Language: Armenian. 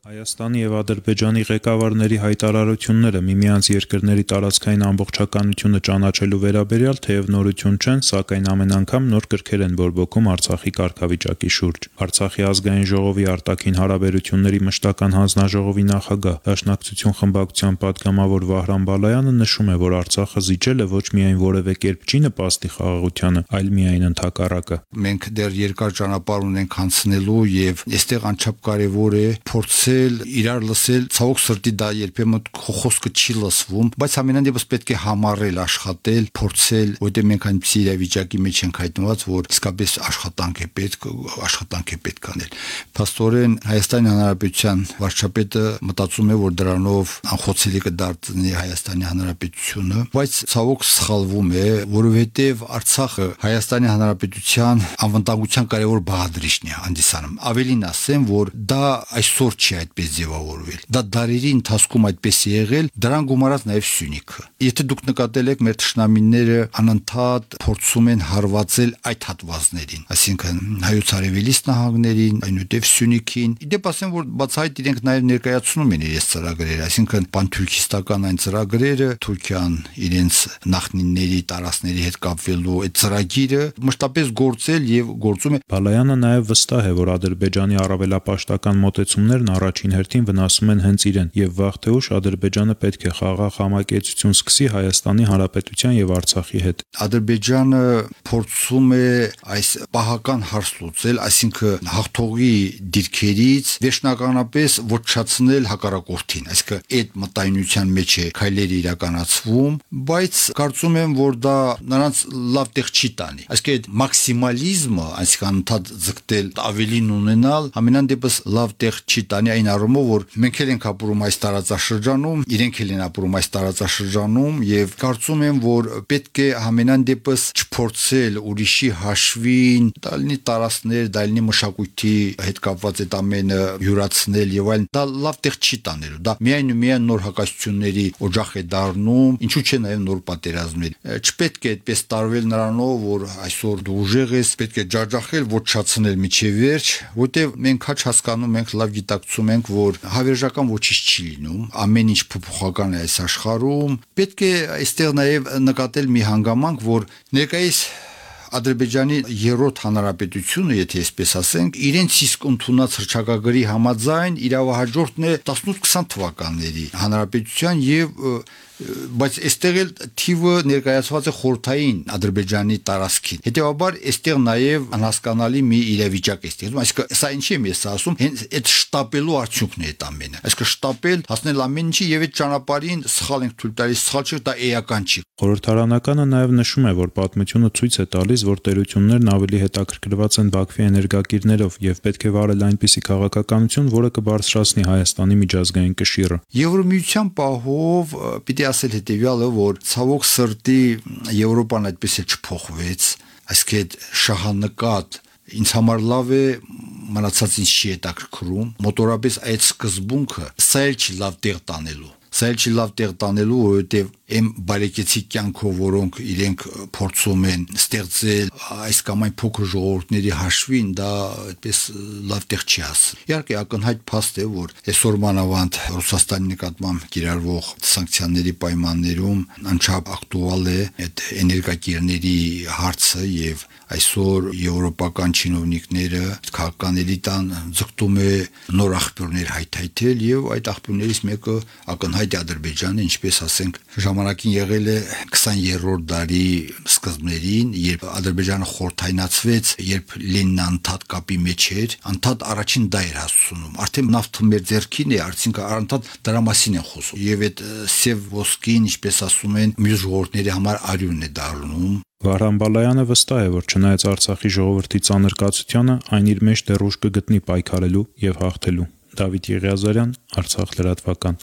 Հայաստանի եւ Ադրբեջանի ղեկավարների հայտարարությունները միմյանց երկրների տարածքային ամբողջականությունը ճանաչելու վերաբերյալ թեև նորություն չեն, սակայն ամեն անգամ նոր կրքեր են բորբոքում Արցախի կարգավիճակի շուրջ։ Արցախի ազգային ժողովի արտաքին հարաբերությունների մշտական հանձնաժողովի նախագահ Դաշնակցություն խմբակցության падգամավոր Վահրամ Բալայանը նշում է, որ Արցախը զիջելը ոչ միայն որևէ կերպ չի նպաստի խաղաղությանը, այլ միայն ընդհակառակը։ Մենք դեռ երկար ճանապարհ ունենք անցնելու եւ այստեղ անչափ կարեւոր է փորձ լսել, իրար լսել, ցավոք սրտի դա երբեմն խոսքը չի լսվում, բայց ամենանդեպս պետք է համառել, աշխատել, փորձել, որտեղ մենք այնպիսի իրավիճակի մեջ ենք հայտնված, որ իսկապես աշխատանք է պետք, աշխատանք է պետք անել։ Փաստորեն Հայաստանի Հանրապետության վարչապետը մտածում է, որ դրանով անխոցելի կդարձնի Հայաստանի Հանրապետությունը, բայց ցավոք սխալվում է, որովհետև Արցախը Հայաստանի Հանրապետության անվտանգության կարևոր բաղադրիչն է հանդիսանում։ Ավելին ասեմ, որ դա այսօր չի այդպես ձևավորվել։ Դա դարերի ընթացքում այդպես է եղել, դրան գումարած նաև Սյունիքը։ Եթե դուք նկատել եք, մեր ճշնամիները անընդհատ փորձում են հարվածել այդ հատվածներին, այսինքն հայոց արևելից նահանգներին, այնուհետև Սյունիքին։ Իդեպ ասեմ, որ բացահայտ իրենք նաև ներկայացնում են իրենց ծրագրերը, այսինքն պանթուրքիստական այն ծրագրերը, Թուրքիան իրենց նախնիների տարածքների հետ կապվելու այդ ծրագիրը մշտապես գործել եւ գործում է։ Բալայանը նաև վստահ է, որ Ադրբեջանի առավելապաշտական մոտեցումներն առ առաջին հերթին վնասում են հենց իրեն եւ վաղ թե ուշ Ադրբեջանը պետք է խաղաղ համակեցություն սկսի Հայաստանի Հանրապետության եւ Արցախի հետ։ Ադրբեջանը փորձում է այս պահական հարց լուծել, այսինքն հաղթողի դիրքերից վերջնականապես ոչնչացնել հակառակորդին, այսինքն այդ մտայնության մեջ է քայլերը իրականացվում, բայց կարծում եմ, որ դա նրանց լավ տեղ չի տանի։ Այսինքն այդ մաքսիմալիզմը, այսինքն ընդհանուր ձգտել ավելին ունենալ, ամենան դեպս լավ տեղ չի տանի այն առումով, որ մենք էլ ենք ապրում այս տարածաշրջանում, իրենք էլ են ապրում այս տարածաշրջանում եւ կարծում եմ, որ պետք է ամենան դեպս չփորձել ուրիշի հաշվին, դալնի տարածքներ, դալնի մշակույթի հետ կապված այդ ամենը յուրացնել եւ այլն, դա լավ տեղ չի տանելու։ Դա միայն ու միայն նոր հակասությունների օջախ է դառնում, ինչու՞ չէ նաեւ նոր պատերազմներ։ Չպետք է այդպես տարվել նրանով, որ այսօր դու ուժեղ ես, պետք է ջաջախել, ոչնչացնել միջև վերջ, որտեվ մենք հաճ հասկանում ենք, լավ գիտակցում ենք, որ հավերժական ոչինչ չի լինում, ամեն ինչ փոփոխական է այս աշխարհում։ Պետք է այստեղ նաև նկատել մի հանգամանք, որ ներկայիս Ադրբեջանի երրորդ հանրապետությունը, եթե այսպես ասենք, իրենց իսկ ընդունած հրճակագրի համաձայն իրավահաջորդն է 18-20 թվականների հանրապետության եւ բայց այստեղ էլ թիվը ներկայացված է խորթային Ադրբեջանի տարածքին։ Հետևաբար այստեղ նաև անհասկանալի մի իրավիճակ է ստեղծում, այսինքն սա ինչի եմ ես ասում, հենց այդ շտապելու արդյունքն է այդ ամենը։ Այսինքն շտապել, հասնել ամեն ինչի եւ այդ ճանապարհին սխալ ենք թույլ տալիս, սխալ չէ, դա էական չի։ Խորհրդարանականը նաև նշում է, որ պատմությունը ցույց է տալիս, որ տերություններն ավելի հետաքրքրված են Բաքվի էներգակիրներով եւ պետք է վարել այնպիսի քաղաքականություն, որը կբարձրացնի Հայաստանի միջազգային կշիռը։ Եվրոմիության պահով պիտի ասել հետեւյալը, որ ցավոք սրտի Եվրոպան այդպես է չփոխվեց, այսինքն շահանկատ ինձ համար լավ է մնացած ինչ չի հետաքրքրում մոտորապես այդ սկզբունքը սա էլ չի լավ տեղ տանելու սա էլ չի լավ տեղ տանելու որովհետև այն բարեկեցիկ կյանքով, որոնք իրենք փորձում են ստեղծել այս կամ այն փոքր ժողովուրդների հաշվին, դա այդպես լավ տեղ չի հասել։ Իհարկե ակնհայտ փաստ է, որ այսօր մանավանդ Ռուսաստանի նկատմամբ կիրառվող սանկցիաների պայմաններում անչափ ակտուալ է այդ էներգակիրների հարցը եւ այսօր եվրոպական չինովնիկները քաղաքական էլիտան ձգտում է նոր աղբյուրներ հայթայթել եւ այդ աղբյուրներից մեկը ակնհայտ Ադրբեջանը, ինչպես ասենք, ժամ ժամանակին եղել է 20-րդ դարի սկզբներին, երբ Ադրբեջանը խորթայնացվեց, երբ Լենինը անդադ կապի մեջ էր, անդադ առաջին դա էր հասցնում։ Արդեն նավթը մեր ձեռքին է, արդյունք անդադ դրա մասին են խոսում։ Եվ այդ սև ոսկին, ինչպես ասում են, մյուս ժողովրդների համար արյունն է դառնում։ Վարան Բալայանը վստահ է, որ չնայած Արցախի ժողովրդի ցաներ կացությանը, այն իր մեջ դեռ ուժ կգտնի պայքարելու եւ հաղթելու։ Դավիթ Եղիազարյան, Արցախ լրատվական։